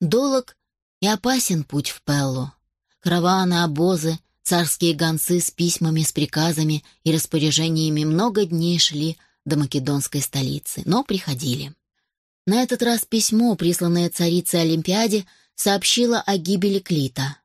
Долог и опасен путь в Пеллу. Караваны, обозы, царские гонцы с письмами, с приказами и распоряжениями много дней шли до македонской столицы, но приходили. На этот раз письмо, присланное царице Олимпиаде, сообщило о гибели Клита.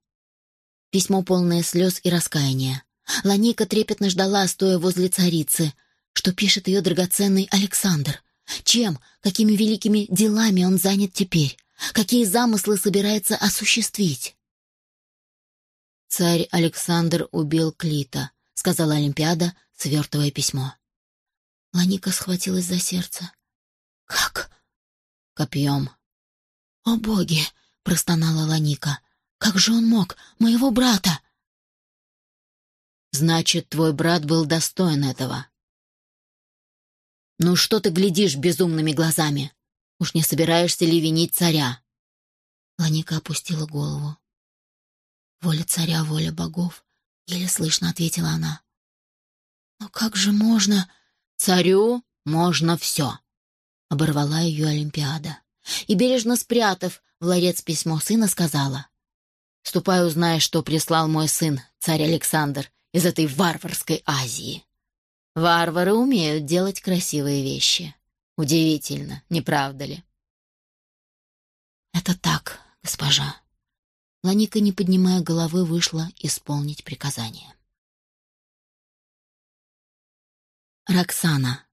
Письмо полное слез и раскаяния. Ланика трепетно ждала, стоя возле царицы, что пишет ее драгоценный Александр. Чем, какими великими делами он занят теперь? Какие замыслы собирается осуществить? «Царь Александр убил Клита», — сказала Олимпиада, свертывая письмо. Ланика схватилась за сердце. «Как?» «Копьем». «О боги!» — простонала Ланика. «Как же он мог? Моего брата!» «Значит, твой брат был достоин этого». «Ну что ты глядишь безумными глазами? Уж не собираешься ли винить царя?» Ланика опустила голову. «Воля царя, воля богов», — еле слышно ответила она. «Но как же можно...» «Царю можно все», — оборвала ее Олимпиада. И, бережно спрятав в ларец письмо сына, сказала. «Ступай, узнай, что прислал мой сын, царь Александр, из этой варварской Азии. Варвары умеют делать красивые вещи. Удивительно, не правда ли?» «Это так, госпожа». Ланика, не поднимая головы, вышла исполнить приказание. Роксана.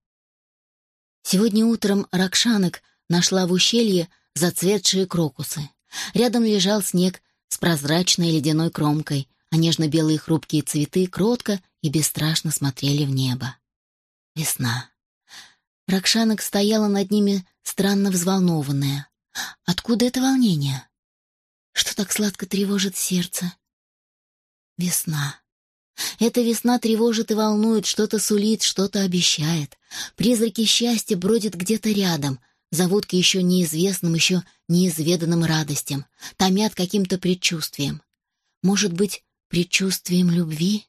Сегодня утром Ракшанок нашла в ущелье зацветшие крокусы. Рядом лежал снег с прозрачной ледяной кромкой, а нежно-белые хрупкие цветы кротко и бесстрашно смотрели в небо. Весна. Ракшанок стояла над ними странно взволнованная. Откуда это волнение? Что так сладко тревожит сердце? Весна. Эта весна тревожит и волнует, что-то сулит, что-то обещает. Призраки счастья бродят где-то рядом, зовут к еще неизвестным, еще неизведанным радостям, томят каким-то предчувствием. Может быть, предчувствием любви?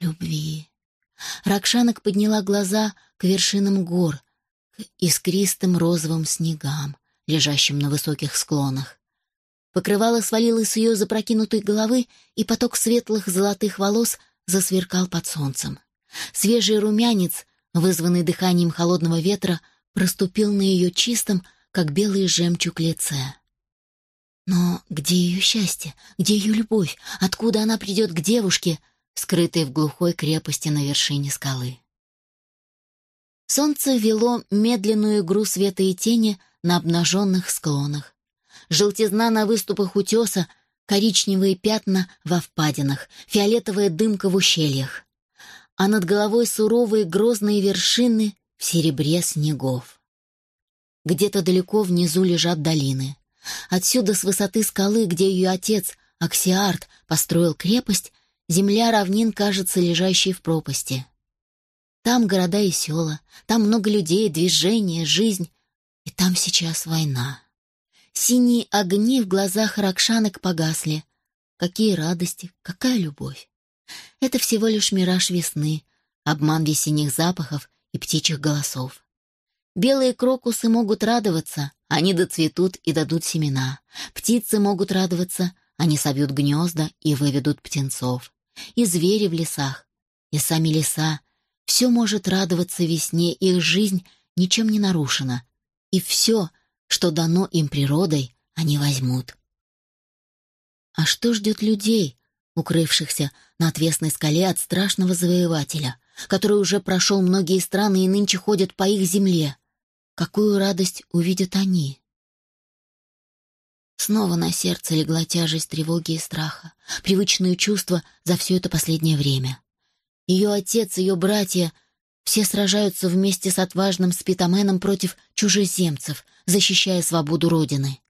Любви. Ракшанок подняла глаза к вершинам гор, к искристым розовым снегам, лежащим на высоких склонах. Покрывало свалилось с ее запрокинутой головы, и поток светлых золотых волос засверкал под солнцем. Свежий румянец, вызванный дыханием холодного ветра, проступил на ее чистом, как белый жемчуг лице. Но где ее счастье? Где ее любовь? Откуда она придет к девушке, скрытой в глухой крепости на вершине скалы? Солнце вело медленную игру света и тени на обнаженных склонах желтизна на выступах утеса, коричневые пятна во впадинах, фиолетовая дымка в ущельях. А над головой суровые грозные вершины в серебре снегов. Где-то далеко внизу лежат долины. Отсюда, с высоты скалы, где ее отец, Аксиарт, построил крепость, земля равнин кажется лежащей в пропасти. Там города и села, там много людей, движение, жизнь, и там сейчас война. Синие огни в глазах Ракшанок погасли. Какие радости, какая любовь! Это всего лишь мираж весны, обман весенних запахов и птичьих голосов. Белые крокусы могут радоваться, они доцветут и дадут семена. Птицы могут радоваться, они совьют гнезда и выведут птенцов. И звери в лесах, и сами леса. Все может радоваться весне, их жизнь ничем не нарушена. И все что дано им природой, они возьмут. А что ждет людей, укрывшихся на отвесной скале от страшного завоевателя, который уже прошел многие страны и нынче ходят по их земле? Какую радость увидят они? Снова на сердце легла тяжесть тревоги и страха, привычные чувства за все это последнее время. Ее отец, ее братья — все сражаются вместе с отважным спитаменом против чужеземцев, защищая свободу Родины.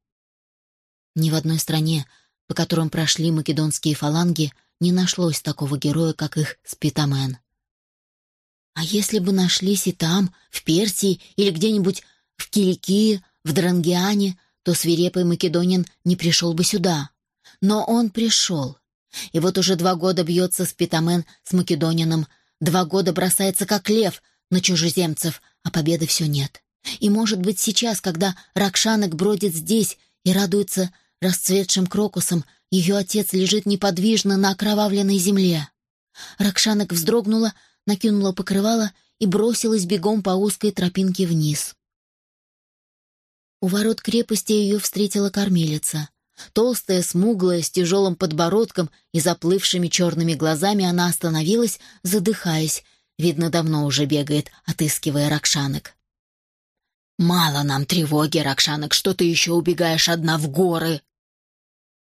Ни в одной стране, по которым прошли македонские фаланги, не нашлось такого героя, как их спитамен. А если бы нашлись и там, в Персии или где-нибудь в Киликии, в Дрангиане, то свирепый македонин не пришел бы сюда. Но он пришел. И вот уже два года бьется спитамен с македонином Два года бросается как лев на чужеземцев, а победы все нет. И, может быть, сейчас, когда Ракшанок бродит здесь и радуется расцветшим крокусом, ее отец лежит неподвижно на окровавленной земле. Ракшанок вздрогнула, накинула покрывало и бросилась бегом по узкой тропинке вниз. У ворот крепости ее встретила кормилица. Толстая, смуглая, с тяжелым подбородком и заплывшими черными глазами она остановилась, задыхаясь. Видно, давно уже бегает, отыскивая Ракшанок. «Мало нам тревоги, Ракшанок, что ты еще убегаешь одна в горы?»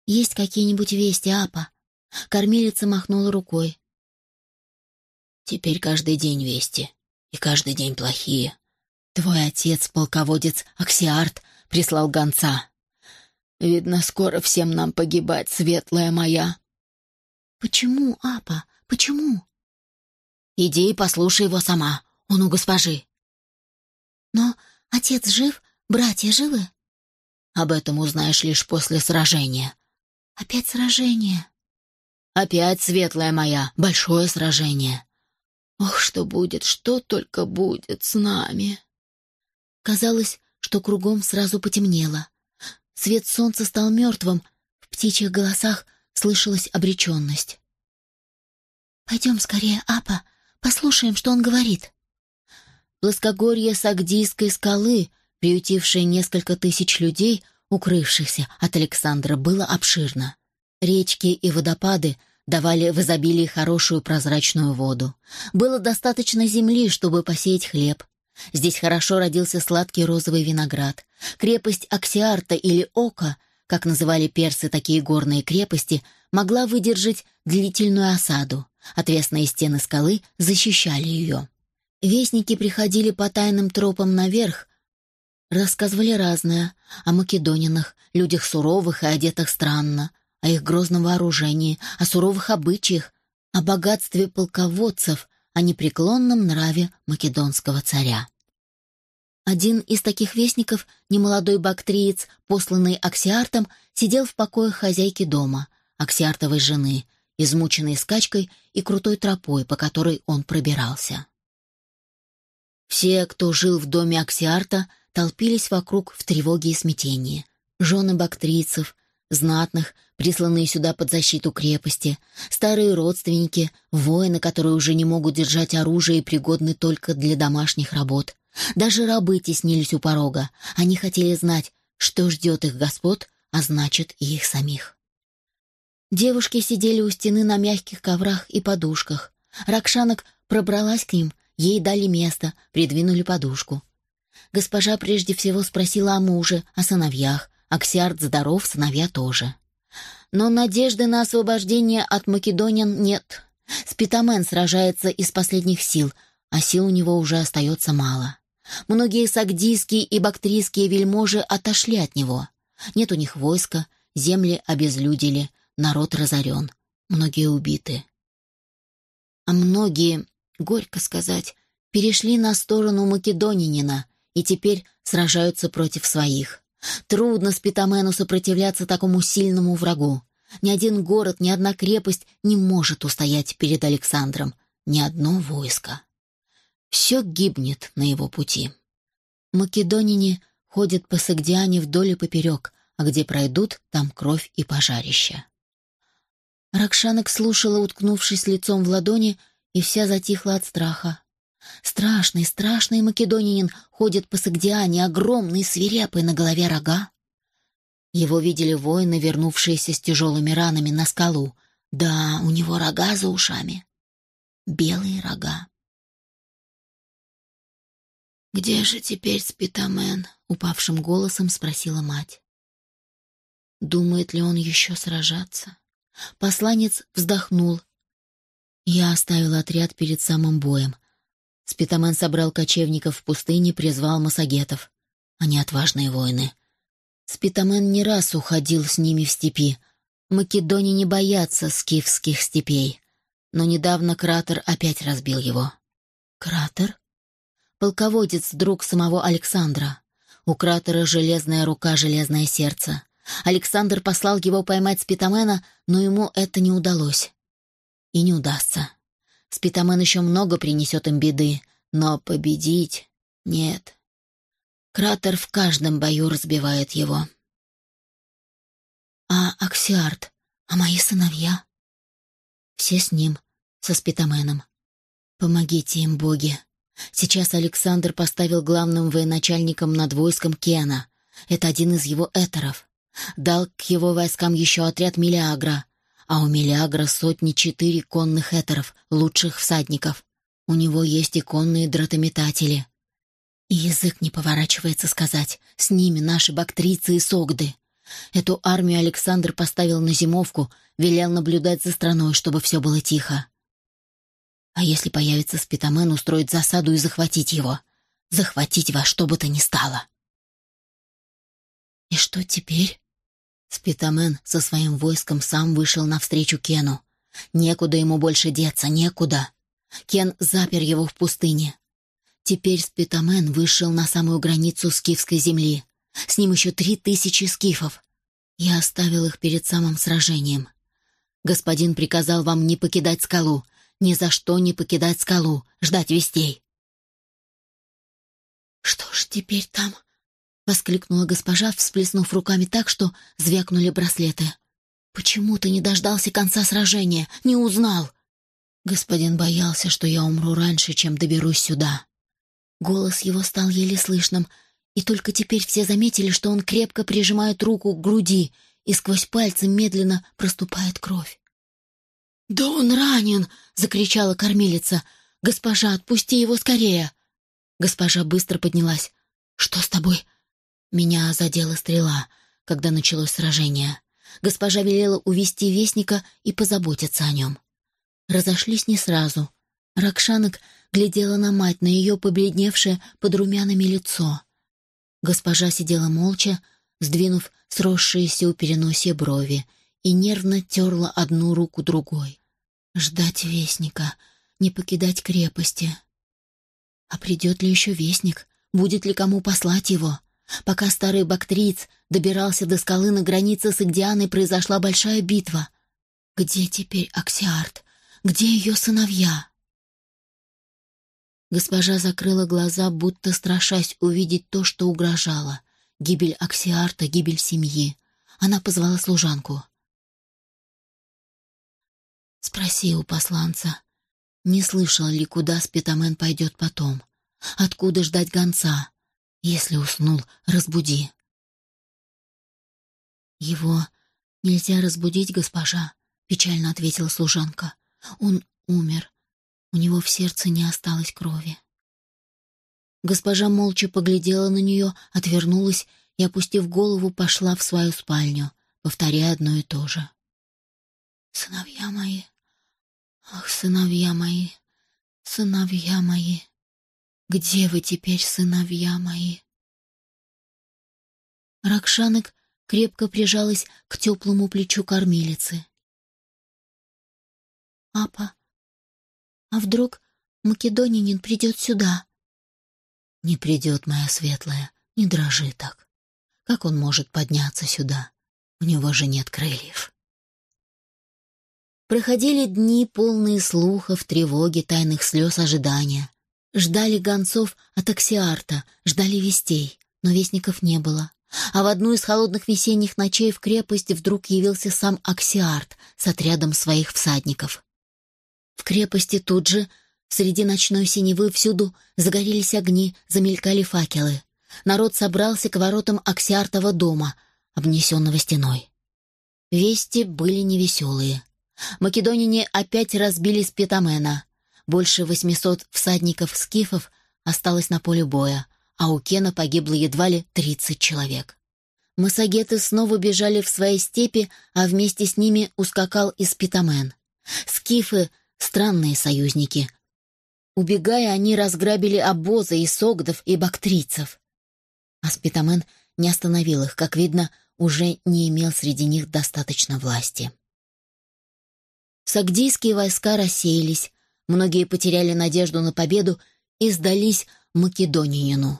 «Есть какие-нибудь вести, Апа?» Кормилица махнула рукой. «Теперь каждый день вести, и каждый день плохие. Твой отец, полководец Аксиарт, прислал гонца. Видно, скоро всем нам погибать, светлая моя». «Почему, Апа, почему?» «Иди и послушай его сама, он у госпожи». «Но Отец жив? Братья живы?» «Об этом узнаешь лишь после сражения». «Опять сражение?» «Опять, светлая моя, большое сражение. Ох, что будет, что только будет с нами!» Казалось, что кругом сразу потемнело. Свет солнца стал мертвым, в птичьих голосах слышалась обреченность. «Пойдем скорее, Апа, послушаем, что он говорит». Плоскогорье Сагдийской скалы, приютившее несколько тысяч людей, укрывшихся от Александра, было обширно. Речки и водопады давали в изобилии хорошую прозрачную воду. Было достаточно земли, чтобы посеять хлеб. Здесь хорошо родился сладкий розовый виноград. Крепость Аксиарта или Ока, как называли персы такие горные крепости, могла выдержать длительную осаду. Отвесные стены скалы защищали ее. Вестники приходили по тайным тропам наверх, рассказывали разное о македонинах, людях суровых и одетых странно, о их грозном вооружении, о суровых обычаях, о богатстве полководцев, о непреклонном нраве македонского царя. Один из таких вестников, немолодой бактриец, посланный Аксиартом, сидел в покоях хозяйки дома, Аксиартовой жены, измученной скачкой и крутой тропой, по которой он пробирался. Все, кто жил в доме Аксиарта, толпились вокруг в тревоге и смятении. Жены бактрийцев, знатных, присланные сюда под защиту крепости, старые родственники, воины, которые уже не могут держать оружие и пригодны только для домашних работ. Даже рабы теснились у порога. Они хотели знать, что ждет их господ, а значит и их самих. Девушки сидели у стены на мягких коврах и подушках. Ракшанок пробралась к ним — Ей дали место, придвинули подушку. Госпожа прежде всего спросила о муже, о сыновьях. Аксиард здоров, сыновья тоже. Но надежды на освобождение от македонян нет. Спитамен сражается из последних сил, а сил у него уже остается мало. Многие сагдийские и бактрийские вельможи отошли от него. Нет у них войска, земли обезлюдили, народ разорен, многие убиты. А многие горько сказать, перешли на сторону македонянина и теперь сражаются против своих. Трудно Спитамену сопротивляться такому сильному врагу. Ни один город, ни одна крепость не может устоять перед Александром, ни одно войско. Все гибнет на его пути. Македонине ходят по Сагдиане вдоль и поперек, а где пройдут, там кровь и пожарище. Ракшанок слушала, уткнувшись лицом в ладони, и вся затихла от страха. Страшный, страшный македонянин ходит по Сагдиане, огромный, свирепый, на голове рога. Его видели воины, вернувшиеся с тяжелыми ранами на скалу. Да, у него рога за ушами. Белые рога. «Где же теперь Спитамен?» — упавшим голосом спросила мать. Думает ли он еще сражаться? Посланец вздохнул я оставил отряд перед самым боем. Спитамен собрал кочевников в пустыне, призвал массагетов. Они отважные воины. Спитамен не раз уходил с ними в степи. Македоне не боятся скифских степей. Но недавно кратер опять разбил его. Кратер? Полководец, друг самого Александра. У кратера железная рука, железное сердце. Александр послал его поймать Спитамена, но ему это не удалось и не удастся. Спитамен еще много принесет им беды, но победить — нет. Кратер в каждом бою разбивает его. Аксиарт, а мои сыновья? Все с ним, со спитаменом. Помогите им, боги. Сейчас Александр поставил главным военачальником над войском Кена. Это один из его этеров. Дал к его войскам еще отряд Мелиагра, а у Мелиагра сотни четыре конных этеров, лучших всадников. У него есть и конные дротометатели. И язык не поворачивается сказать, с ними наши бактрицы и согды. Эту армию Александр поставил на зимовку, велел наблюдать за страной, чтобы все было тихо. А если появится спитамен, устроить засаду и захватить его? Захватить во что бы то ни стало. И что теперь? Спитамен со своим войском сам вышел навстречу Кену. Некуда ему больше деться, некуда. Кен запер его в пустыне. Теперь Спитамен вышел на самую границу скифской земли. С ним еще три тысячи скифов. Я оставил их перед самым сражением. Господин приказал вам не покидать скалу, ни за что не покидать скалу, ждать вестей. «Что ж теперь там?» — воскликнула госпожа, всплеснув руками так, что звякнули браслеты. «Почему ты не дождался конца сражения? Не узнал?» Господин боялся, что я умру раньше, чем доберусь сюда. Голос его стал еле слышным, и только теперь все заметили, что он крепко прижимает руку к груди, и сквозь пальцы медленно проступает кровь. «Да он ранен!» — закричала кормилица. «Госпожа, отпусти его скорее!» Госпожа быстро поднялась. «Что с тобой?» Меня задела стрела, когда началось сражение. Госпожа велела увести вестника и позаботиться о нем. Разошлись не сразу. Ракшанок глядела на мать, на ее побледневшее под румянами лицо. Госпожа сидела молча, сдвинув сросшиеся у переносия брови, и нервно терла одну руку другой. Ждать вестника, не покидать крепости. А придет ли еще вестник? Будет ли кому послать его? Пока старый бактриец добирался до скалы на границе с Игдианой, произошла большая битва. Где теперь Оксиарт? Где ее сыновья? Госпожа закрыла глаза, будто страшась увидеть то, что угрожало. Гибель Оксиарта, гибель семьи. Она позвала служанку. «Спроси у посланца, не слышал ли, куда Спитамен пойдет потом? Откуда ждать гонца? Если уснул, разбуди». «Его нельзя разбудить, госпожа», — печально ответила служанка. «Он умер. У него в сердце не осталось крови. Госпожа молча поглядела на нее, отвернулась и, опустив голову, пошла в свою спальню, повторяя одно и то же. «Сыновья мои! Ах, сыновья мои! Сыновья мои! Где вы теперь, сыновья мои?» Ракшанок крепко прижалась к теплому плечу кормилицы. «Апа, а вдруг македонянин придет сюда? Не придет, моя светлая, не дрожи так. Как он может подняться сюда? У него же нет крыльев. Проходили дни, полные слухов, тревоги, тайных слез, ожидания. Ждали гонцов от Аксиарта, ждали вестей, но вестников не было. А в одну из холодных весенних ночей в крепость вдруг явился сам Аксиарт с отрядом своих всадников. В крепости тут же, среди ночной синевы, всюду загорелись огни, замелькали факелы. Народ собрался к воротам Аксиартова дома, обнесенного стеной. Вести были невеселые. Македонине опять разбили Спитамена. Больше восьмисот всадников-скифов осталось на поле боя, а у Кена погибло едва ли тридцать человек. Массагеты снова бежали в свои степи, а вместе с ними ускакал и Спитамен. Скифы Странные союзники. Убегая, они разграбили обозы и согдов, и бактрийцев. Аспитамен не остановил их, как видно, уже не имел среди них достаточно власти. Сагдийские войска рассеялись, многие потеряли надежду на победу и сдались Македонянину.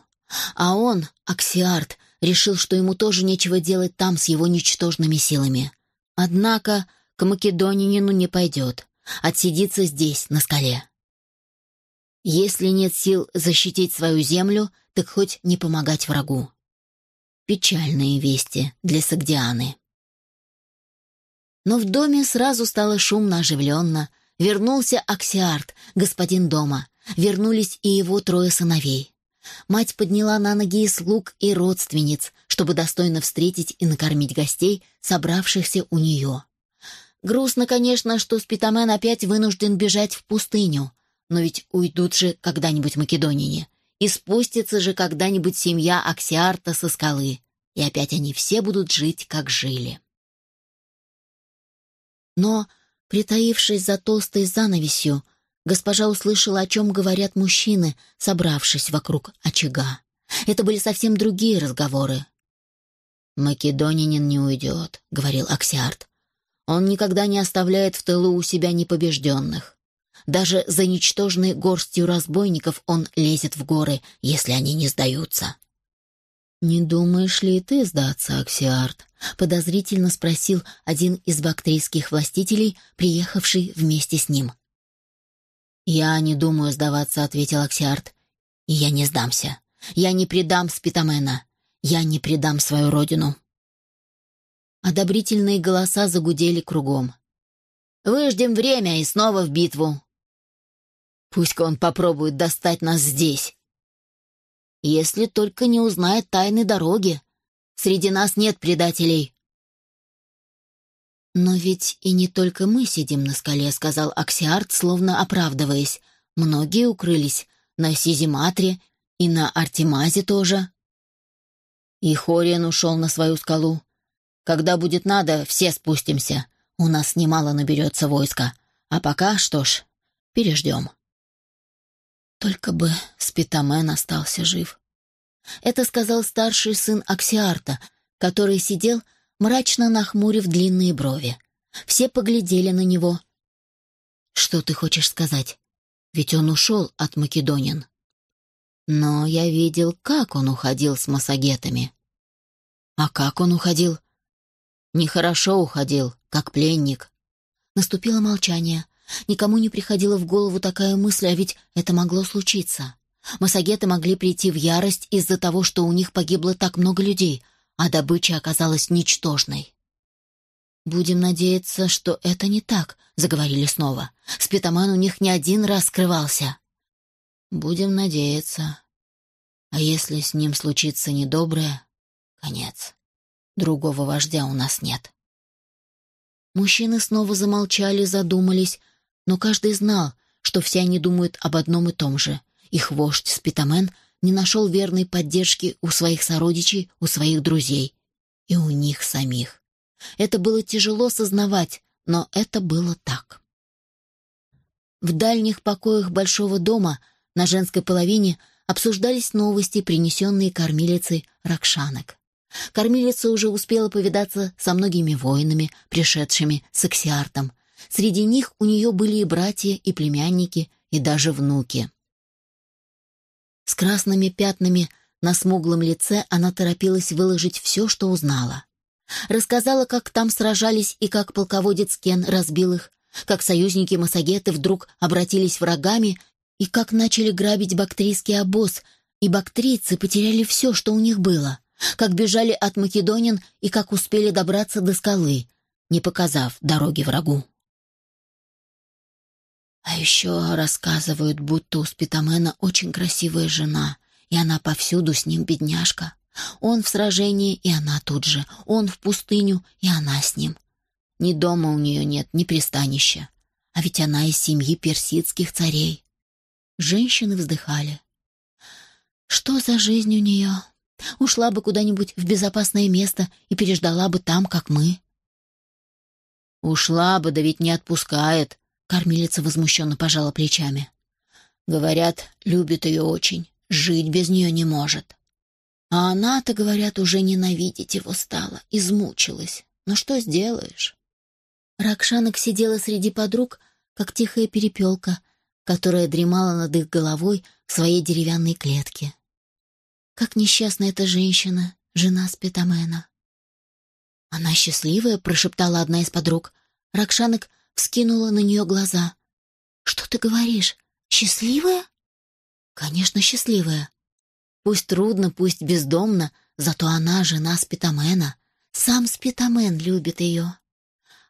А он, Аксиарт, решил, что ему тоже нечего делать там с его ничтожными силами. Однако к Македонянину не пойдет отсидится здесь, на скале. Если нет сил защитить свою землю, так хоть не помогать врагу. Печальные вести для Сагдианы. Но в доме сразу стало шумно оживленно. Вернулся Оксиарт, господин дома. Вернулись и его трое сыновей. Мать подняла на ноги слуг, и родственниц, чтобы достойно встретить и накормить гостей, собравшихся у нее. Грустно, конечно, что Спитамен опять вынужден бежать в пустыню, но ведь уйдут же когда-нибудь македоняне, и спустится же когда-нибудь семья Оксиарта со скалы, и опять они все будут жить, как жили. Но, притаившись за толстой занавесью, госпожа услышала, о чем говорят мужчины, собравшись вокруг очага. Это были совсем другие разговоры. «Македонянин не уйдет», — говорил Аксиарт. «Он никогда не оставляет в тылу у себя непобежденных. Даже за ничтожной горстью разбойников он лезет в горы, если они не сдаются». «Не думаешь ли ты сдаться, Оксиарт?» — подозрительно спросил один из бактрийских властителей, приехавший вместе с ним. «Я не думаю сдаваться», — ответил Оксиарт. «И я не сдамся. Я не предам Спитамена. Я не предам свою родину». Одобрительные голоса загудели кругом. «Выждем время и снова в битву». «Пусть-ка он попробует достать нас здесь». «Если только не узнает тайны дороги. Среди нас нет предателей». «Но ведь и не только мы сидим на скале», — сказал Аксиарт, словно оправдываясь. «Многие укрылись на Сизиматре и на Артемазе тоже». И Хориан ушел на свою скалу. «Когда будет надо, все спустимся. У нас немало наберется войска. А пока, что ж, переждем». Только бы Спитамен остался жив. Это сказал старший сын Аксиарта, который сидел мрачно нахмурив длинные брови. Все поглядели на него. «Что ты хочешь сказать? Ведь он ушел от Македонин». «Но я видел, как он уходил с массагетами». «А как он уходил?» «Нехорошо уходил, как пленник». Наступило молчание. Никому не приходила в голову такая мысль, а ведь это могло случиться. Массагеты могли прийти в ярость из-за того, что у них погибло так много людей — а добыча оказалась ничтожной. «Будем надеяться, что это не так», — заговорили снова. «Спитаман у них не один раз скрывался». «Будем надеяться. А если с ним случится недоброе, конец. Другого вождя у нас нет». Мужчины снова замолчали, задумались, но каждый знал, что все они думают об одном и том же. Их вождь Спитамен не нашел верной поддержки у своих сородичей, у своих друзей и у них самих. Это было тяжело сознавать, но это было так. В дальних покоях большого дома на женской половине обсуждались новости, принесенные кормилицей Ракшанок. Кормилица уже успела повидаться со многими воинами, пришедшими с Аксиартом. Среди них у нее были и братья, и племянники, и даже внуки. С красными пятнами на смуглом лице она торопилась выложить все, что узнала. Рассказала, как там сражались и как полководец Кен разбил их, как союзники Массагеты вдруг обратились врагами и как начали грабить бактрийский обоз, и бактрийцы потеряли все, что у них было, как бежали от македонин и как успели добраться до скалы, не показав дороги врагу. А еще рассказывают, будто у Спитамена очень красивая жена, и она повсюду с ним бедняжка. Он в сражении, и она тут же. Он в пустыню, и она с ним. Ни дома у нее нет, ни пристанища. А ведь она из семьи персидских царей. Женщины вздыхали. Что за жизнь у нее? Ушла бы куда-нибудь в безопасное место и переждала бы там, как мы. Ушла бы, да ведь не отпускает, Кормилица возмущенно пожала плечами. Говорят, любит ее очень, жить без нее не может. А она-то, говорят, уже ненавидеть его стала, измучилась. Но что сделаешь? Ракшанок сидела среди подруг, как тихая перепелка, которая дремала над их головой в своей деревянной клетке. Как несчастна эта женщина, жена Спитамена. «Она счастливая», — прошептала одна из подруг. Ракшанок вскинула на нее глаза. «Что ты говоришь? Счастливая?» «Конечно, счастливая. Пусть трудно, пусть бездомно, зато она жена Спитамена. Сам Спитамен любит ее.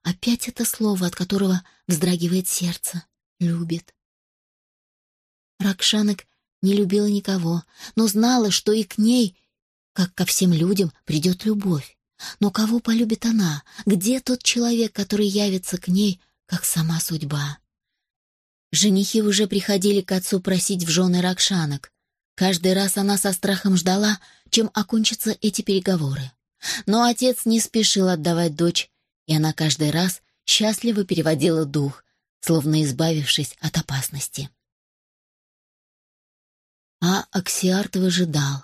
Опять это слово, от которого вздрагивает сердце. Любит. Ракшанок не любила никого, но знала, что и к ней, как ко всем людям, придет любовь. Но кого полюбит она? Где тот человек, который явится к ней, как сама судьба? Женихи уже приходили к отцу просить в жены Ракшанок. Каждый раз она со страхом ждала, чем окончатся эти переговоры. Но отец не спешил отдавать дочь, и она каждый раз счастливо переводила дух, словно избавившись от опасности. А Оксиарт выжидал.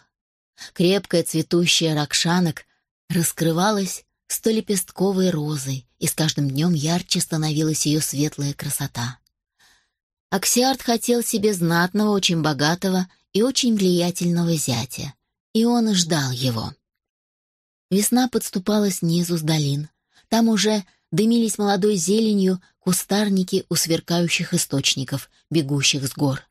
Крепкая цветущая Рокшанек раскрывалась столепестковой розой, и с каждым днем ярче становилась ее светлая красота. Оксиарт хотел себе знатного, очень богатого и очень влиятельного зятя, и он ждал его. Весна подступала снизу с долин. Там уже дымились молодой зеленью кустарники у сверкающих источников, бегущих с гор.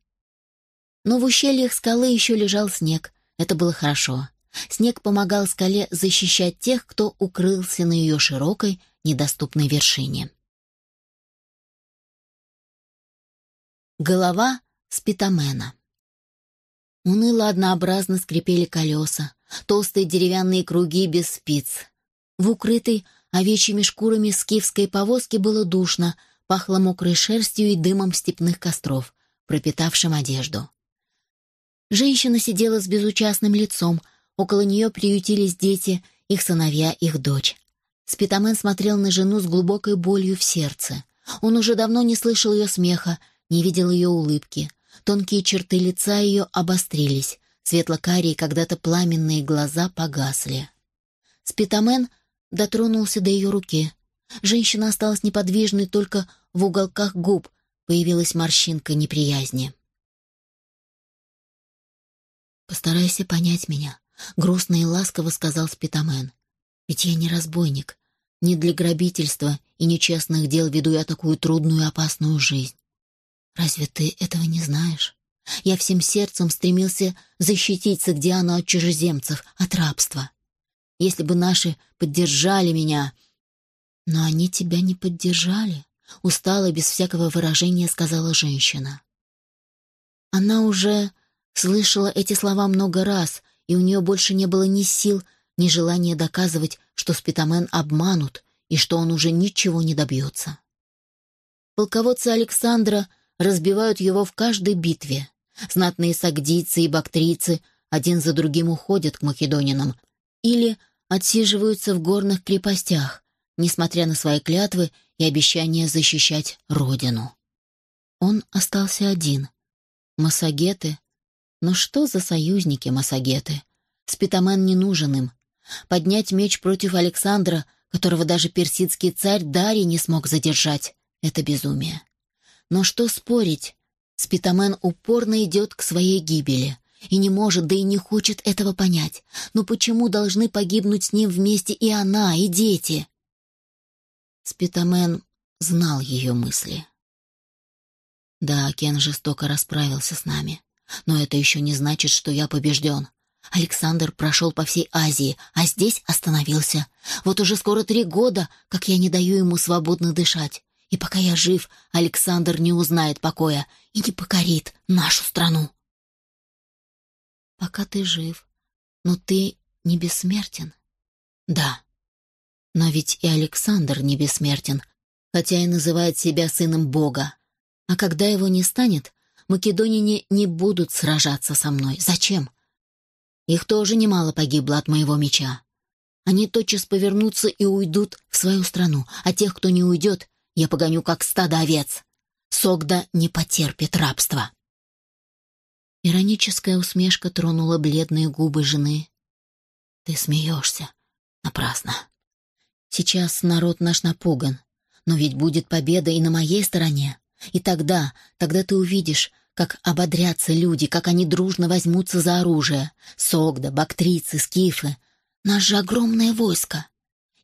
Но в ущельях скалы еще лежал снег. Это было хорошо. Снег помогал скале защищать тех, кто укрылся на ее широкой, недоступной вершине. Голова спитамена. Уныло однообразно скрипели колеса, толстые деревянные круги без спиц. В укрытой овечьими шкурами скифской повозке было душно, пахло мокрой шерстью и дымом степных костров, пропитавшим одежду. Женщина сидела с безучастным лицом, около нее приютились дети, их сыновья, их дочь. Спитамен смотрел на жену с глубокой болью в сердце. Он уже давно не слышал ее смеха, не видел ее улыбки. Тонкие черты лица ее обострились, светло-карие, когда-то пламенные глаза погасли. Спитамен дотронулся до ее руки. Женщина осталась неподвижной, только в уголках губ появилась морщинка неприязни. «Постарайся понять меня», — грустно и ласково сказал Спитамен. «Ведь я не разбойник. Не для грабительства и нечестных дел веду я такую трудную и опасную жизнь. Разве ты этого не знаешь? Я всем сердцем стремился защитить Сагдиану от чужеземцев, от рабства. Если бы наши поддержали меня... Но они тебя не поддержали, — устала, без всякого выражения сказала женщина. Она уже Слышала эти слова много раз, и у нее больше не было ни сил, ни желания доказывать, что Спитамен обманут и что он уже ничего не добьется. Полководцы Александра разбивают его в каждой битве. Знатные сагдийцы и бактрийцы один за другим уходят к македонинам или отсиживаются в горных крепостях, несмотря на свои клятвы и обещания защищать родину. Он остался один. Массагеты, но что за союзники Масагеты? Спитамен не нужен им. Поднять меч против Александра, которого даже персидский царь Дарий не смог задержать, — это безумие. Но что спорить? Спитамен упорно идет к своей гибели и не может, да и не хочет этого понять. Но почему должны погибнуть с ним вместе и она, и дети? Спитамен знал ее мысли. Да, Кен жестоко расправился с нами. Но это еще не значит, что я побежден. Александр прошел по всей Азии, а здесь остановился. Вот уже скоро три года, как я не даю ему свободно дышать. И пока я жив, Александр не узнает покоя и не покорит нашу страну. Пока ты жив, но ты не бессмертен. Да, но ведь и Александр не бессмертен, хотя и называет себя сыном Бога. А когда его не станет, македонине не будут сражаться со мной. Зачем? Их тоже немало погибло от моего меча. Они тотчас повернутся и уйдут в свою страну, а тех, кто не уйдет, я погоню как стадо овец. Согда не потерпит рабства. Ироническая усмешка тронула бледные губы жены. «Ты смеешься. Напрасно. Сейчас народ наш напуган, но ведь будет победа и на моей стороне. И тогда, тогда ты увидишь, как ободрятся люди, как они дружно возьмутся за оружие. Согда, бактрицы, скифы. Наш же огромное войско.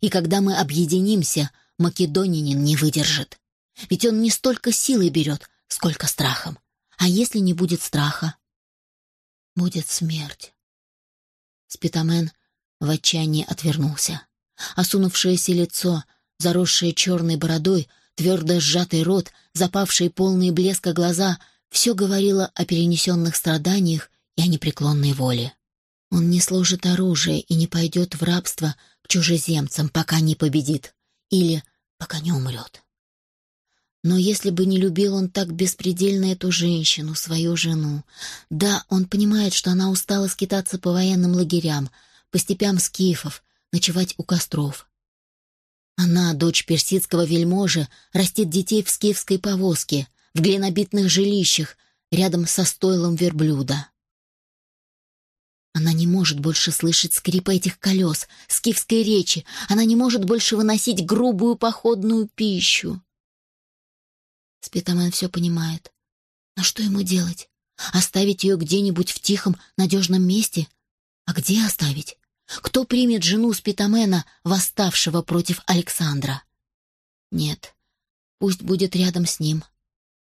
И когда мы объединимся, македонянин не выдержит. Ведь он не столько силой берет, сколько страхом. А если не будет страха? Будет смерть. Спитамен в отчаянии отвернулся. Осунувшееся лицо, заросшая черной бородой, твердо сжатый рот, запавшие полные блеска глаза — все говорило о перенесенных страданиях и о непреклонной воле. Он не сложит оружие и не пойдет в рабство к чужеземцам, пока не победит, или пока не умрет. Но если бы не любил он так беспредельно эту женщину, свою жену, да, он понимает, что она устала скитаться по военным лагерям, по степям скифов, ночевать у костров. Она, дочь персидского вельможи, растит детей в скифской повозке, в глинобитных жилищах, рядом со стойлом верблюда. Она не может больше слышать скрипа этих колес, скифской речи, она не может больше выносить грубую походную пищу. Спитамен все понимает. Но что ему делать? Оставить ее где-нибудь в тихом, надежном месте? А где оставить? Кто примет жену Спитамена, восставшего против Александра? Нет, пусть будет рядом с ним.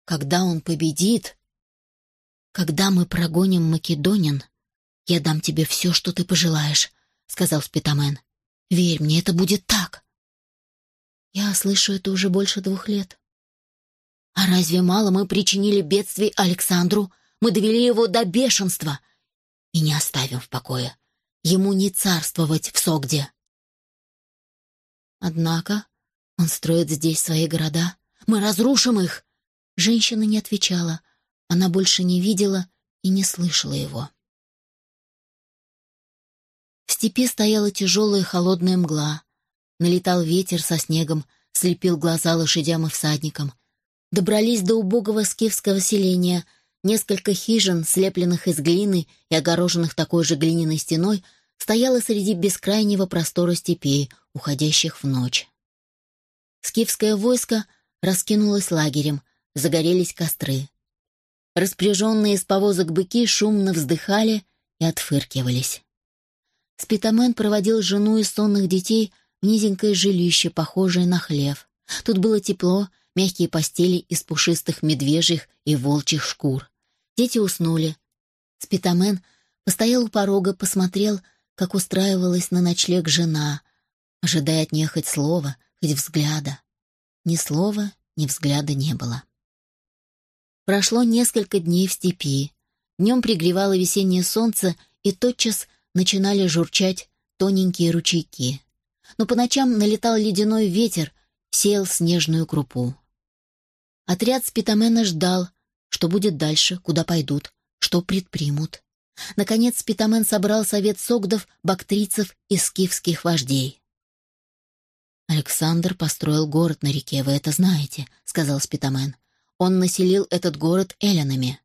Когда он победит, когда мы прогоним Македонин, я дам тебе все, что ты пожелаешь, — сказал Спитамен. Верь мне, это будет так. Я слышу это уже больше двух лет. А разве мало мы причинили бедствий Александру? Мы довели его до бешенства. И не оставим в покое. Ему не царствовать в Согде. Однако он строит здесь свои города. Мы разрушим их. Женщина не отвечала. Она больше не видела и не слышала его. В степи стояла тяжелая холодная мгла. Налетал ветер со снегом, слепил глаза лошадям и всадникам. Добрались до убогого скифского селения — Несколько хижин, слепленных из глины и огороженных такой же глиняной стеной, стояло среди бескрайнего простора степей, уходящих в ночь. Скифское войско раскинулось лагерем, загорелись костры. Распряженные из повозок быки шумно вздыхали и отфыркивались. Спитамен проводил жену и сонных детей в низенькое жилище, похожее на хлев. Тут было тепло, мягкие постели из пушистых медвежьих и волчьих шкур. Дети уснули. Спитамен постоял у порога, посмотрел, как устраивалась на ночлег жена, ожидая от нее хоть слова, хоть взгляда. Ни слова, ни взгляда не было. Прошло несколько дней в степи. Днем пригревало весеннее солнце, и тотчас начинали журчать тоненькие ручейки. Но по ночам налетал ледяной ветер, сеял снежную крупу. Отряд Спитамена ждал, что будет дальше, куда пойдут, что предпримут. Наконец Питамен собрал совет согдов, бактрийцев и скифских вождей. «Александр построил город на реке, вы это знаете», — сказал Спитамен. «Он населил этот город эллинами.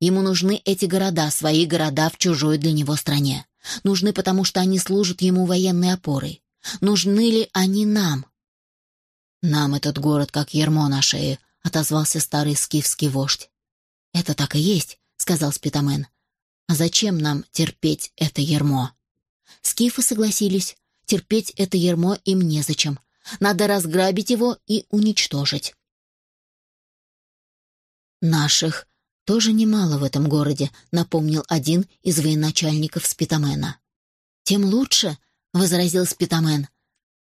Ему нужны эти города, свои города в чужой для него стране. Нужны, потому что они служат ему военной опорой. Нужны ли они нам?» «Нам этот город как ермо на шее», — отозвался старый скифский вождь. «Это так и есть», — сказал Спитамен. «А зачем нам терпеть это ермо?» Скифы согласились. Терпеть это ермо им незачем. Надо разграбить его и уничтожить. «Наших тоже немало в этом городе», — напомнил один из военачальников Спитамена. «Тем лучше», — возразил Спитамен.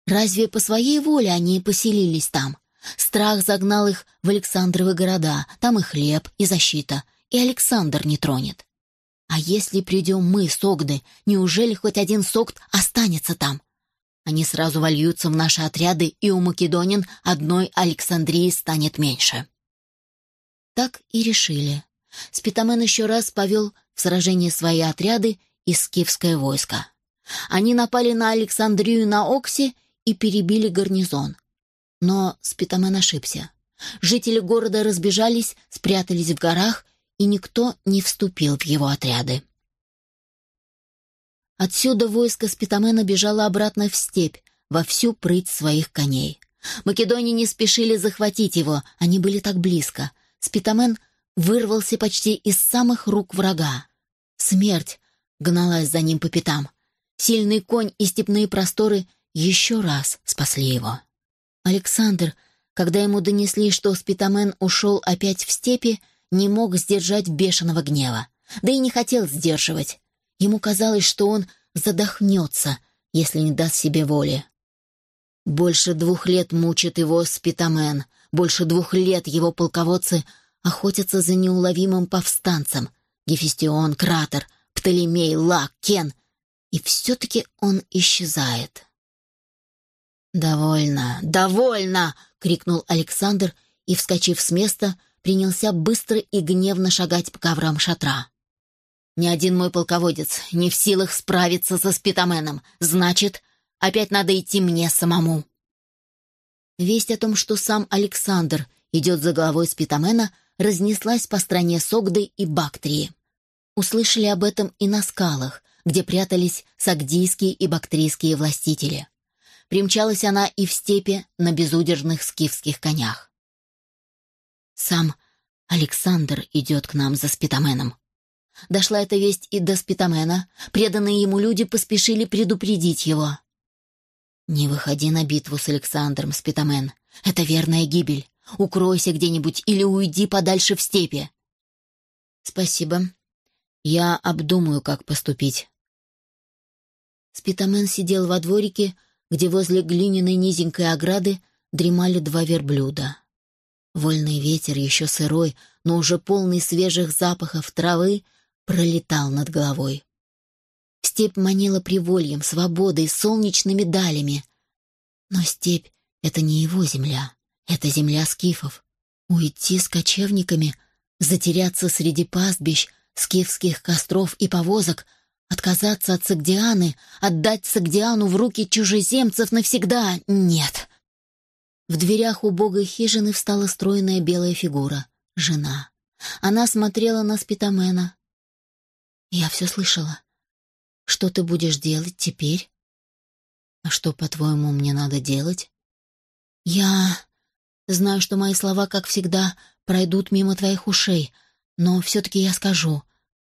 «Разве по своей воле они поселились там? Страх загнал их в Александровы города, там и хлеб, и защита, и Александр не тронет. А если придем мы, Согды, неужели хоть один Согд останется там? Они сразу вольются в наши отряды, и у македонин одной Александрии станет меньше. Так и решили. Спитамен еще раз повел в сражение свои отряды и скифское войско. Они напали на Александрию на Оксе и перебили гарнизон. Но Спитамен ошибся. Жители города разбежались, спрятались в горах, и никто не вступил в его отряды. Отсюда войско Спитамена бежало обратно в степь, во всю прыть своих коней. Македоне не спешили захватить его, они были так близко. Спитамен вырвался почти из самых рук врага. Смерть гналась за ним по пятам. Сильный конь и степные просторы еще раз спасли его. Александр, когда ему донесли, что Спитамен ушел опять в степи, не мог сдержать бешеного гнева. Да и не хотел сдерживать. Ему казалось, что он задохнется, если не даст себе воли. Больше двух лет мучит его спитамен, больше двух лет его полководцы охотятся за неуловимым повстанцем. Гефестион, Кратер, Птолемей, Лак, Кен. И все-таки он исчезает. «Довольно, довольно!» — крикнул Александр и, вскочив с места, принялся быстро и гневно шагать по коврам шатра. «Ни один мой полководец не в силах справиться со спитаменом. Значит, опять надо идти мне самому». Весть о том, что сам Александр идет за головой спитамена, разнеслась по стране Согды и Бактрии. Услышали об этом и на скалах, где прятались сагдийские и бактрийские властители. Примчалась она и в степи на безудержных скифских конях. Сам Александр идет к нам за спитаменом. Дошла эта весть и до спитамена, преданные ему люди поспешили предупредить его. «Не выходи на битву с Александром, спитамен. Это верная гибель. Укройся где-нибудь или уйди подальше в степи». «Спасибо. Я обдумаю, как поступить». Спитамен сидел во дворике, где возле глиняной низенькой ограды дремали два верблюда. Вольный ветер, еще сырой, но уже полный свежих запахов травы, пролетал над головой. Степь манила привольем, свободой, солнечными далями. Но степь — это не его земля, это земля скифов. Уйти с кочевниками, затеряться среди пастбищ, скифских костров и повозок, отказаться от Сагдианы, отдать Сагдиану в руки чужеземцев навсегда — нет. В дверях убогой хижины встала стройная белая фигура — жена. Она смотрела на Спитамена. «Я все слышала. Что ты будешь делать теперь?» «А что, по-твоему, мне надо делать?» «Я знаю, что мои слова, как всегда, пройдут мимо твоих ушей, но все-таки я скажу,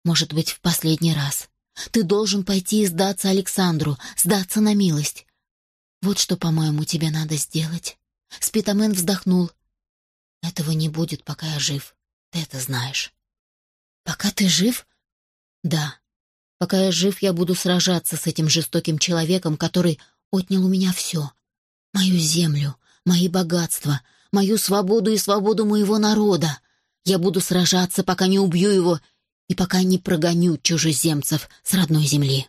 может быть, в последний раз. Ты должен пойти и сдаться Александру, сдаться на милость. Вот что, по-моему, тебе надо сделать». Спитамен вздохнул. «Этого не будет, пока я жив. Ты это знаешь». «Пока ты жив?» «Да. Пока я жив, я буду сражаться с этим жестоким человеком, который отнял у меня все. Мою землю, мои богатства, мою свободу и свободу моего народа. Я буду сражаться, пока не убью его и пока не прогоню чужеземцев с родной земли».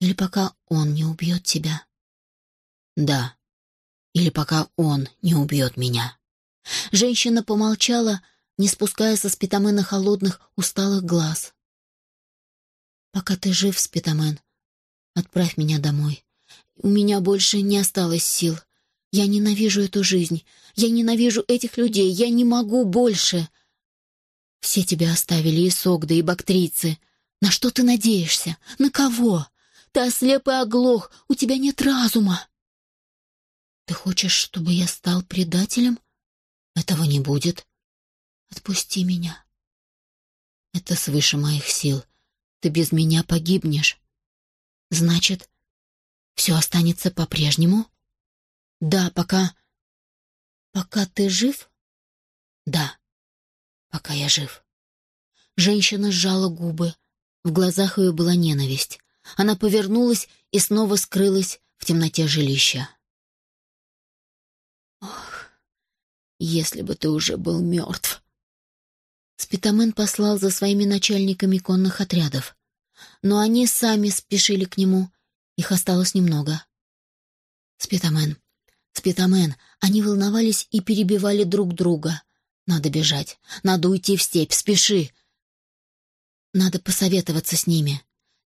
«Или пока он не убьет тебя?» «Да», или пока он не убьет меня. Женщина помолчала, не спуская со Спитамена холодных, усталых глаз. «Пока ты жив, Спитамен, отправь меня домой. У меня больше не осталось сил. Я ненавижу эту жизнь. Я ненавижу этих людей. Я не могу больше. Все тебя оставили, и Согда, и бактрийцы. На что ты надеешься? На кого? Ты ослеп и оглох. У тебя нет разума. Ты хочешь, чтобы я стал предателем? Этого не будет. Отпусти меня. Это свыше моих сил. Ты без меня погибнешь. Значит, все останется по-прежнему? Да, пока... Пока ты жив? Да, пока я жив. Женщина сжала губы. В глазах ее была ненависть. Она повернулась и снова скрылась в темноте жилища. Ох, если бы ты уже был мертв. Спитамен послал за своими начальниками конных отрядов, но они сами спешили к нему, их осталось немного. Спитамен, Спитамен, они волновались и перебивали друг друга. Надо бежать, надо уйти в степь, спеши. Надо посоветоваться с ними.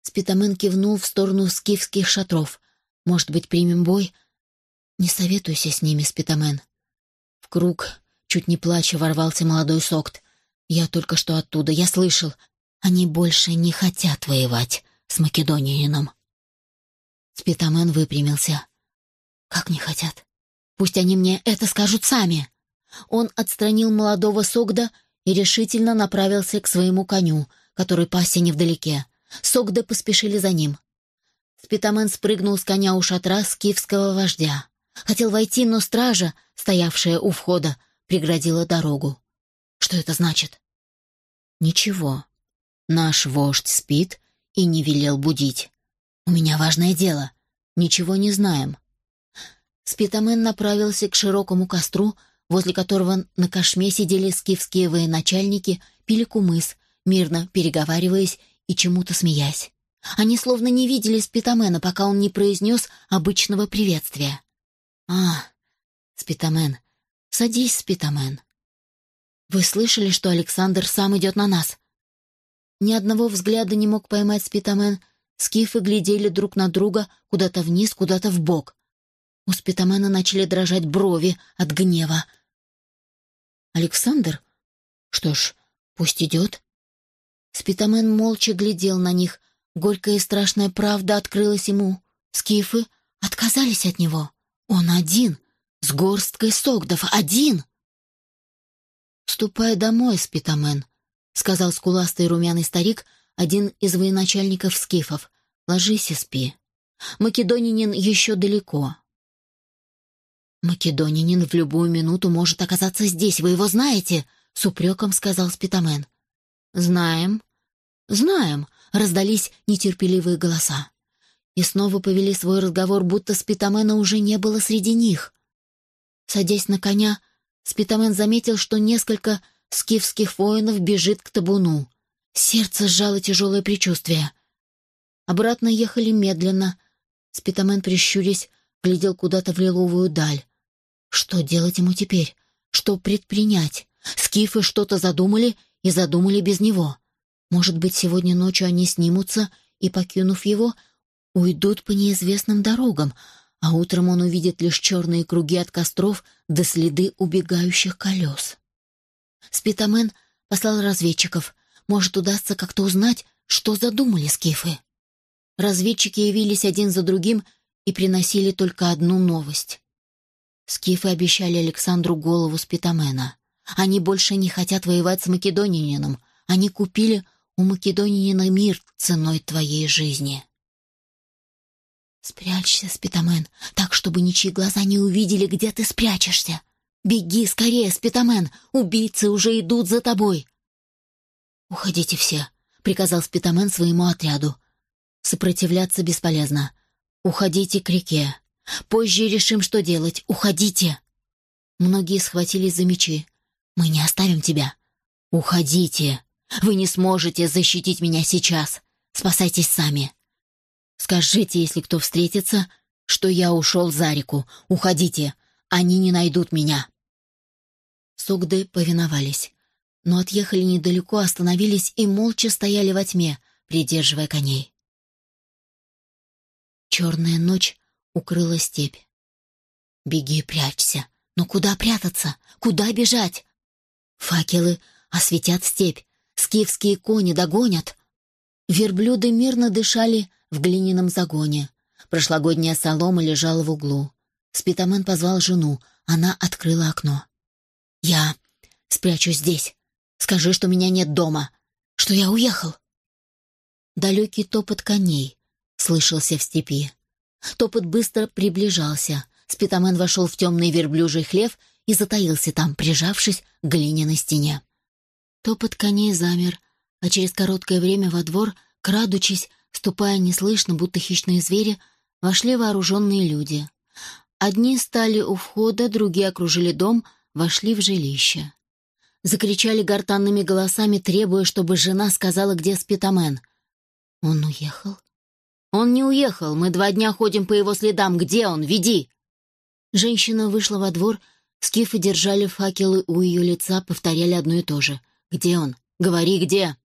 Спитамен кивнул в сторону скифских шатров. Может быть, примем бой, «Не советуйся с ними, Спитамен». В круг, чуть не плача, ворвался молодой Сокт. «Я только что оттуда, я слышал. Они больше не хотят воевать с македонинином». Спитамен выпрямился. «Как не хотят? Пусть они мне это скажут сами». Он отстранил молодого Согда и решительно направился к своему коню, который пасся невдалеке. Согда поспешили за ним. Спитамен спрыгнул с коня у шатра скифского вождя. Хотел войти, но стража, стоявшая у входа, преградила дорогу. Что это значит? Ничего. Наш вождь спит и не велел будить. У меня важное дело. Ничего не знаем. Спитамен направился к широкому костру, возле которого на кошме сидели скифские военачальники, пили кумыс, мирно переговариваясь и чему-то смеясь. Они словно не видели Спитамена, пока он не произнес обычного приветствия. «А, Спитамен, садись, Спитамен». «Вы слышали, что Александр сам идет на нас?» Ни одного взгляда не мог поймать Спитамен. Скифы глядели друг на друга, куда-то вниз, куда-то в бок. У Спитамена начали дрожать брови от гнева. «Александр? Что ж, пусть идет». Спитамен молча глядел на них. Горькая и страшная правда открылась ему. Скифы отказались от него. Он один, с горсткой согдов, один. «Ступай домой, Спитамен», — сказал скуластый румяный старик, один из военачальников скифов. «Ложись и спи. Македонянин еще далеко». «Македонянин в любую минуту может оказаться здесь, вы его знаете?» — с упреком сказал Спитамен. «Знаем. Знаем», — раздались нетерпеливые голоса. И снова повели свой разговор, будто Спитамена уже не было среди них. Садясь на коня, Спитамен заметил, что несколько скифских воинов бежит к табуну. Сердце сжало тяжелое предчувствие. Обратно ехали медленно. Спитамен, прищурясь, глядел куда-то в лиловую даль. Что делать ему теперь? Что предпринять? Скифы что-то задумали и задумали без него. Может быть, сегодня ночью они снимутся и, покинув его, уйдут по неизвестным дорогам, а утром он увидит лишь черные круги от костров до следы убегающих колес. Спитамен послал разведчиков. Может, удастся как-то узнать, что задумали скифы. Разведчики явились один за другим и приносили только одну новость. Скифы обещали Александру голову Спитамена. Они больше не хотят воевать с македонинином. Они купили у македонянина мир ценой твоей жизни. Спрячься, Спитамен, так, чтобы ничьи глаза не увидели, где ты спрячешься. Беги скорее, Спитамен, убийцы уже идут за тобой. Уходите все, приказал Спитамен своему отряду. Сопротивляться бесполезно. Уходите к реке. Позже решим, что делать. Уходите. Многие схватились за мечи. Мы не оставим тебя. Уходите. Вы не сможете защитить меня сейчас. Спасайтесь сами. Скажите, если кто встретится, что я ушел за реку. Уходите. Они не найдут меня. Сугды повиновались, но отъехали недалеко, остановились и молча стояли во тьме, придерживая коней. Черная ночь укрыла степь. «Беги, прячься! Но куда прятаться? Куда бежать?» Факелы осветят степь, скифские кони догонят. Верблюды мирно дышали в глиняном загоне. Прошлогодняя солома лежала в углу. Спитамен позвал жену, она открыла окно. «Я спрячусь здесь. Скажи, что меня нет дома, что я уехал». Далекий топот коней слышался в степи. Топот быстро приближался. Спитамен вошел в темный верблюжий хлев и затаился там, прижавшись к глиняной стене. Топот коней замер, а через короткое время во двор, крадучись, ступая неслышно, будто хищные звери, вошли вооруженные люди. Одни стали у входа, другие окружили дом, вошли в жилище. Закричали гортанными голосами, требуя, чтобы жена сказала, где Спитамен. Он уехал? «Он не уехал. Мы два дня ходим по его следам. Где он? Веди!» Женщина вышла во двор. Скифы держали факелы у ее лица, повторяли одно и то же. «Где он? Говори, где?»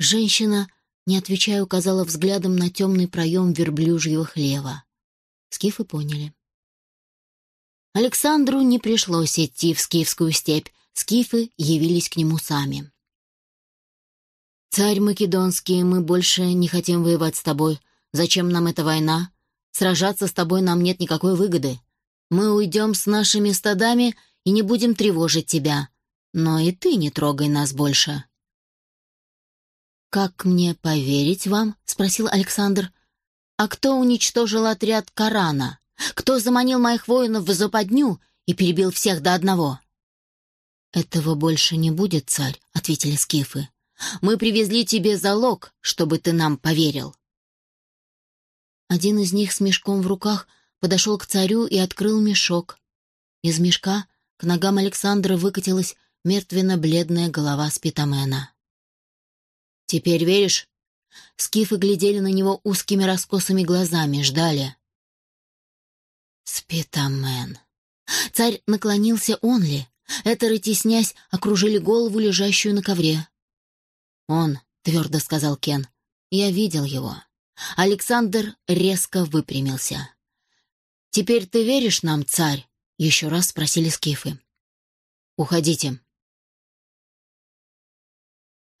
Женщина, не отвечая, указала взглядом на темный проем верблюжьего хлева. Скифы поняли. Александру не пришлось идти в скифскую степь. Скифы явились к нему сами. «Царь Македонский, мы больше не хотим воевать с тобой. Зачем нам эта война? Сражаться с тобой нам нет никакой выгоды. Мы уйдем с нашими стадами и не будем тревожить тебя. Но и ты не трогай нас больше». «Как мне поверить вам?» — спросил Александр. «А кто уничтожил отряд Корана? Кто заманил моих воинов в западню и перебил всех до одного?» «Этого больше не будет, царь», — ответили скифы. Мы привезли тебе залог, чтобы ты нам поверил». Один из них с мешком в руках подошел к царю и открыл мешок. Из мешка к ногам Александра выкатилась мертвенно-бледная голова спитамена. «Теперь веришь?» Скифы глядели на него узкими раскосыми глазами, ждали. «Спитамен». Царь наклонился он ли? Этеры, теснясь, окружили голову, лежащую на ковре. «Он», — твердо сказал Кен, — «я видел его». Александр резко выпрямился. «Теперь ты веришь нам, царь?» — еще раз спросили скифы. «Уходите».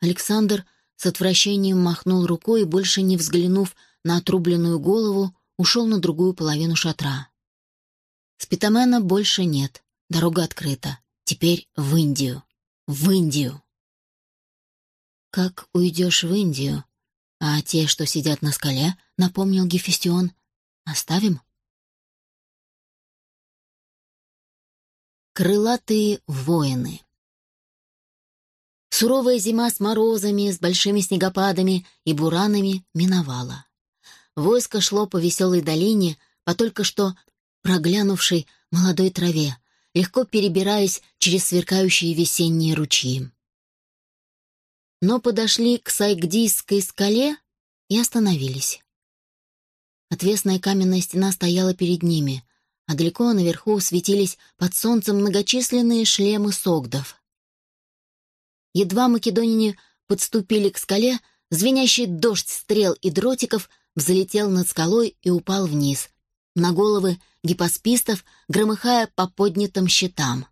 Александр с отвращением махнул рукой и, больше не взглянув на отрубленную голову, ушел на другую половину шатра. Спитамена больше нет, дорога открыта. Теперь в Индию. В Индию. «Как уйдешь в Индию, а те, что сидят на скале, — напомнил Гефестион, — оставим?» Крылатые воины Суровая зима с морозами, с большими снегопадами и буранами миновала. Войско шло по веселой долине, по только что проглянувшей молодой траве, легко перебираясь через сверкающие весенние ручьи. Но подошли к Сайгдийской скале и остановились. Отвесная каменная стена стояла перед ними, а далеко наверху светились под солнцем многочисленные шлемы согдов. Едва македонине подступили к скале, звенящий дождь стрел и дротиков взлетел над скалой и упал вниз, на головы гипоспистов, громыхая по поднятым щитам.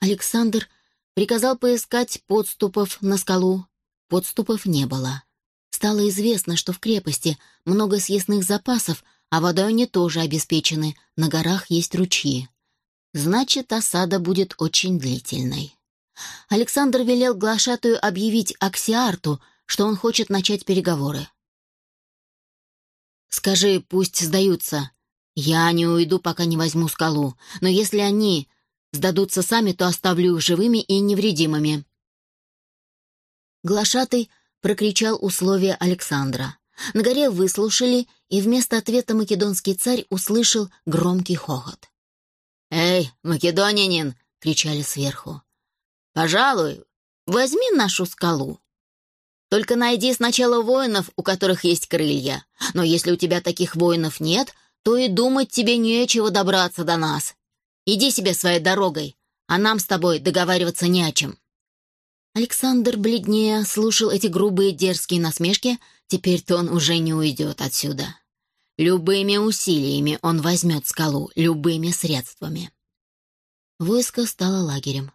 Александр приказал поискать подступов на скалу. Подступов не было. Стало известно, что в крепости много съестных запасов, а водой они тоже обеспечены, на горах есть ручьи. Значит, осада будет очень длительной. Александр велел глашатую объявить Аксиарту, что он хочет начать переговоры. «Скажи, пусть сдаются. Я не уйду, пока не возьму скалу, но если они сдадутся сами, то оставлю их живыми и невредимыми». Глашатый прокричал условия Александра. На горе выслушали, и вместо ответа македонский царь услышал громкий хохот. «Эй, македонянин!» — кричали сверху. Пожалуй, возьми нашу скалу. Только найди сначала воинов, у которых есть крылья. Но если у тебя таких воинов нет, то и думать тебе нечего добраться до нас. Иди себе своей дорогой, а нам с тобой договариваться не о чем». Александр бледнее слушал эти грубые дерзкие насмешки, теперь-то он уже не уйдет отсюда. Любыми усилиями он возьмет скалу, любыми средствами. Войско стало лагерем.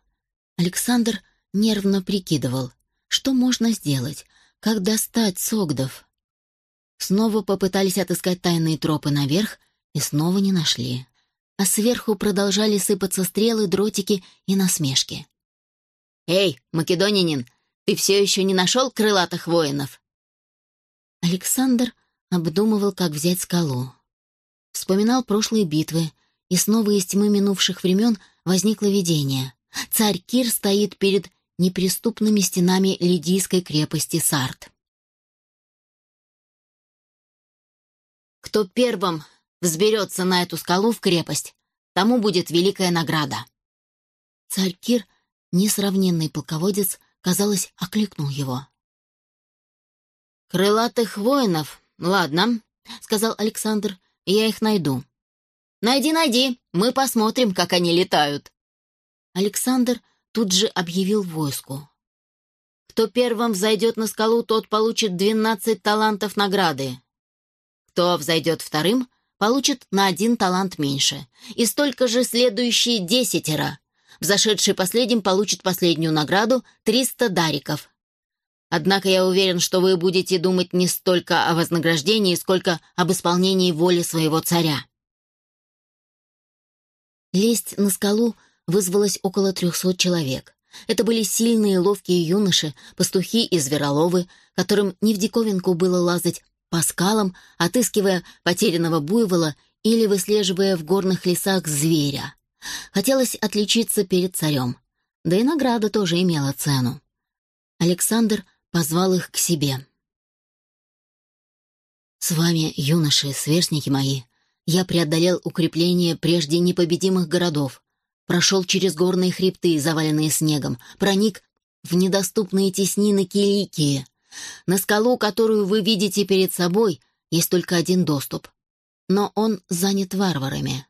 Александр нервно прикидывал, что можно сделать, как достать Согдов. Снова попытались отыскать тайные тропы наверх и снова не нашли. А сверху продолжали сыпаться стрелы, дротики и насмешки. «Эй, македонянин, ты все еще не нашел крылатых воинов?» Александр обдумывал, как взять скалу. Вспоминал прошлые битвы, и снова из тьмы минувших времен возникло видение. Царь Кир стоит перед неприступными стенами лидийской крепости Сарт. Кто первым взберется на эту скалу в крепость, тому будет великая награда. Царь Кир, несравненный полководец, казалось, окликнул его. «Крылатых воинов? Ладно», — сказал Александр, — «я их найду». «Найди, найди, мы посмотрим, как они летают». Александр тут же объявил войску. Кто первым взойдет на скалу, тот получит двенадцать талантов награды. Кто взойдет вторым, получит на один талант меньше. И столько же следующие десятеро. Взошедший последним получит последнюю награду — триста дариков. Однако я уверен, что вы будете думать не столько о вознаграждении, сколько об исполнении воли своего царя. Лезть на скалу вызвалось около трехсот человек. Это были сильные ловкие юноши, пастухи и звероловы, которым не в диковинку было лазать по скалам, отыскивая потерянного буйвола или выслеживая в горных лесах зверя. Хотелось отличиться перед царем. Да и награда тоже имела цену. Александр позвал их к себе. «С вами, юноши, сверстники мои, Я преодолел укрепление прежде непобедимых городов, прошел через горные хребты, заваленные снегом, проник в недоступные теснины Киликии. На скалу, которую вы видите перед собой, есть только один доступ. Но он занят варварами.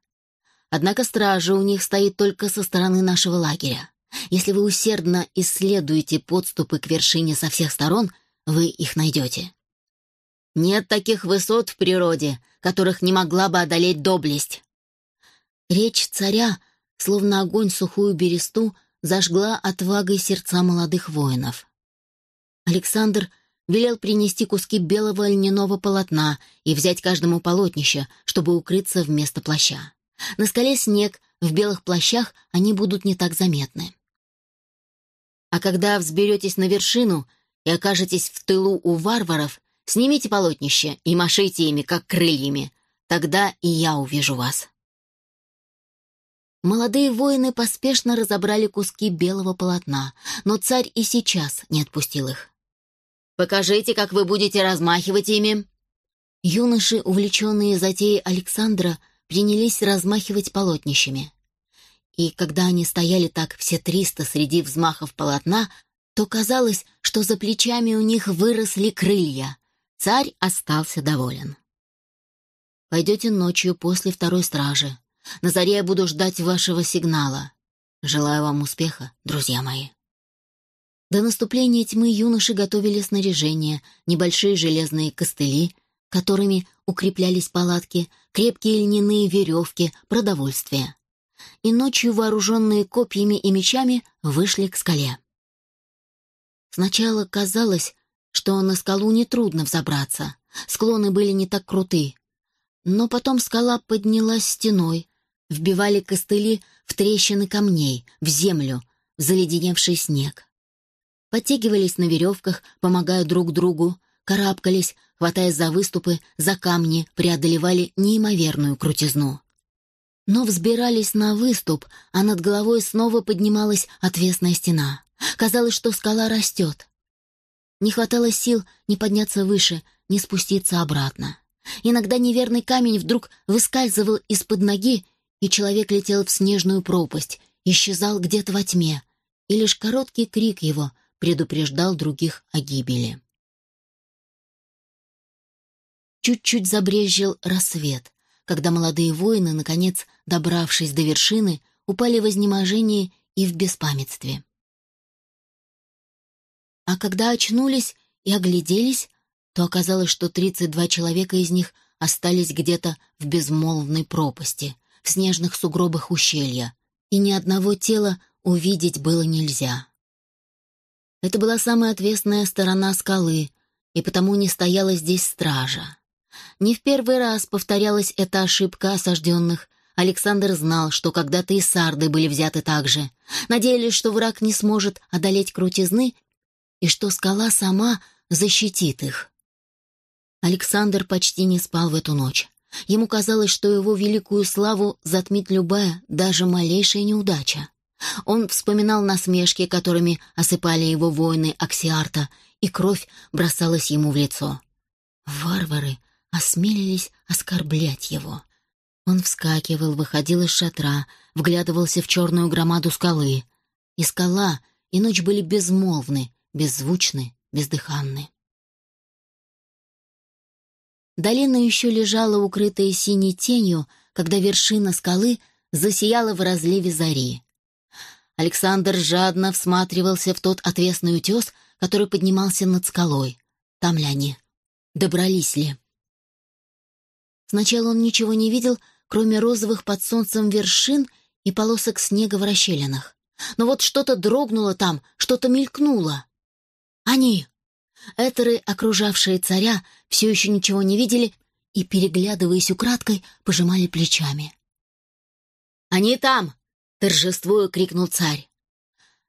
Однако стража у них стоит только со стороны нашего лагеря. Если вы усердно исследуете подступы к вершине со всех сторон, вы их найдете. Нет таких высот в природе, которых не могла бы одолеть доблесть. Речь царя, словно огонь сухую бересту, зажгла отвагой сердца молодых воинов. Александр велел принести куски белого льняного полотна и взять каждому полотнище, чтобы укрыться вместо плаща. На скале снег, в белых плащах они будут не так заметны. А когда взберетесь на вершину и окажетесь в тылу у варваров, снимите полотнище и машите ими, как крыльями. Тогда и я увижу вас. Молодые воины поспешно разобрали куски белого полотна, но царь и сейчас не отпустил их. «Покажите, как вы будете размахивать ими!» Юноши, увлеченные затеей Александра, принялись размахивать полотнищами. И когда они стояли так все триста среди взмахов полотна, то казалось, что за плечами у них выросли крылья. Царь остался доволен. «Пойдете ночью после второй стражи. На заре я буду ждать вашего сигнала. Желаю вам успеха, друзья мои». До наступления тьмы юноши готовили снаряжение, небольшие железные костыли, которыми укреплялись палатки, крепкие льняные веревки, продовольствие и ночью, вооруженные копьями и мечами, вышли к скале. Сначала казалось, что на скалу нетрудно взобраться, склоны были не так круты. Но потом скала поднялась стеной, вбивали костыли в трещины камней, в землю, в заледеневший снег. Подтягивались на веревках, помогая друг другу, карабкались, хватаясь за выступы, за камни, преодолевали неимоверную крутизну но взбирались на выступ, а над головой снова поднималась отвесная стена. Казалось, что скала растет. Не хватало сил ни подняться выше, ни спуститься обратно. Иногда неверный камень вдруг выскальзывал из-под ноги, и человек летел в снежную пропасть, исчезал где-то во тьме, и лишь короткий крик его предупреждал других о гибели. Чуть-чуть забрезжил рассвет когда молодые воины, наконец, добравшись до вершины, упали в изнеможении и в беспамятстве. А когда очнулись и огляделись, то оказалось, что 32 человека из них остались где-то в безмолвной пропасти, в снежных сугробах ущелья, и ни одного тела увидеть было нельзя. Это была самая отвесная сторона скалы, и потому не стояла здесь стража. Не в первый раз повторялась эта ошибка осажденных. Александр знал, что когда-то и сарды были взяты так же. Надеялись, что враг не сможет одолеть крутизны и что скала сама защитит их. Александр почти не спал в эту ночь. Ему казалось, что его великую славу затмит любая, даже малейшая неудача. Он вспоминал насмешки, которыми осыпали его воины Аксиарта, и кровь бросалась ему в лицо. Варвары осмелились оскорблять его. Он вскакивал, выходил из шатра, вглядывался в черную громаду скалы. И скала, и ночь были безмолвны, беззвучны, бездыханны. Долина еще лежала укрытая синей тенью, когда вершина скалы засияла в разливе зари. Александр жадно всматривался в тот отвесный утес, который поднимался над скалой. Там ли они? Добрались ли? Сначала он ничего не видел, кроме розовых под солнцем вершин и полосок снега в расщелинах. Но вот что-то дрогнуло там, что-то мелькнуло. Они! Этеры, окружавшие царя, все еще ничего не видели и, переглядываясь украдкой, пожимали плечами. «Они там!» — торжествуя крикнул царь.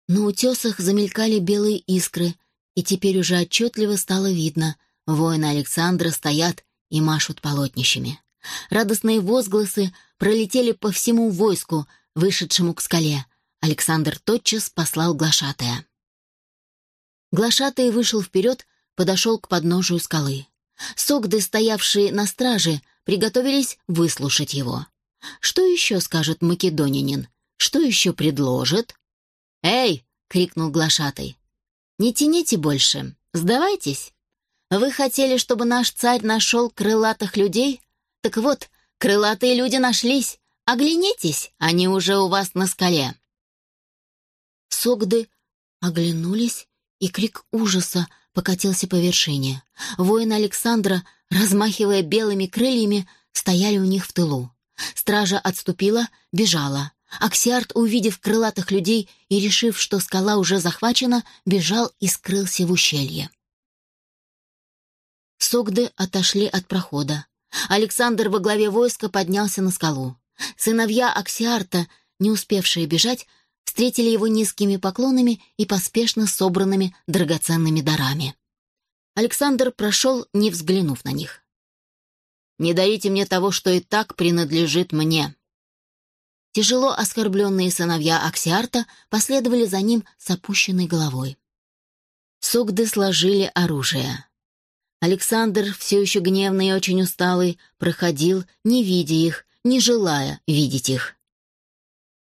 На утесах замелькали белые искры, и теперь уже отчетливо стало видно — воины Александра стоят и машут полотнищами. Радостные возгласы пролетели по всему войску, вышедшему к скале. Александр тотчас послал глашатая. Глашатый вышел вперед, подошел к подножию скалы. Согды, стоявшие на страже, приготовились выслушать его. Что еще скажет македонянин? Что еще предложит? «Эй!» — крикнул глашатай. «Не тяните больше. Сдавайтесь. Вы хотели, чтобы наш царь нашел крылатых людей? Так вот, крылатые люди нашлись. Оглянитесь, они уже у вас на скале». Согды оглянулись, и крик ужаса покатился по вершине. Воины Александра, размахивая белыми крыльями, стояли у них в тылу. Стража отступила, бежала. Оксиарт, увидев крылатых людей и решив, что скала уже захвачена, бежал и скрылся в ущелье. Согды отошли от прохода. Александр во главе войска поднялся на скалу. Сыновья Оксиарта, не успевшие бежать, встретили его низкими поклонами и поспешно собранными драгоценными дарами. Александр прошел, не взглянув на них. «Не дарите мне того, что и так принадлежит мне». Тяжело оскорбленные сыновья Аксиарта последовали за ним с опущенной головой. Согды сложили оружие. Александр, все еще гневный и очень усталый, проходил, не видя их, не желая видеть их.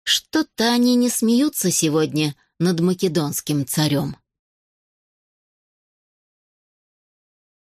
Что-то они не смеются сегодня над македонским царем.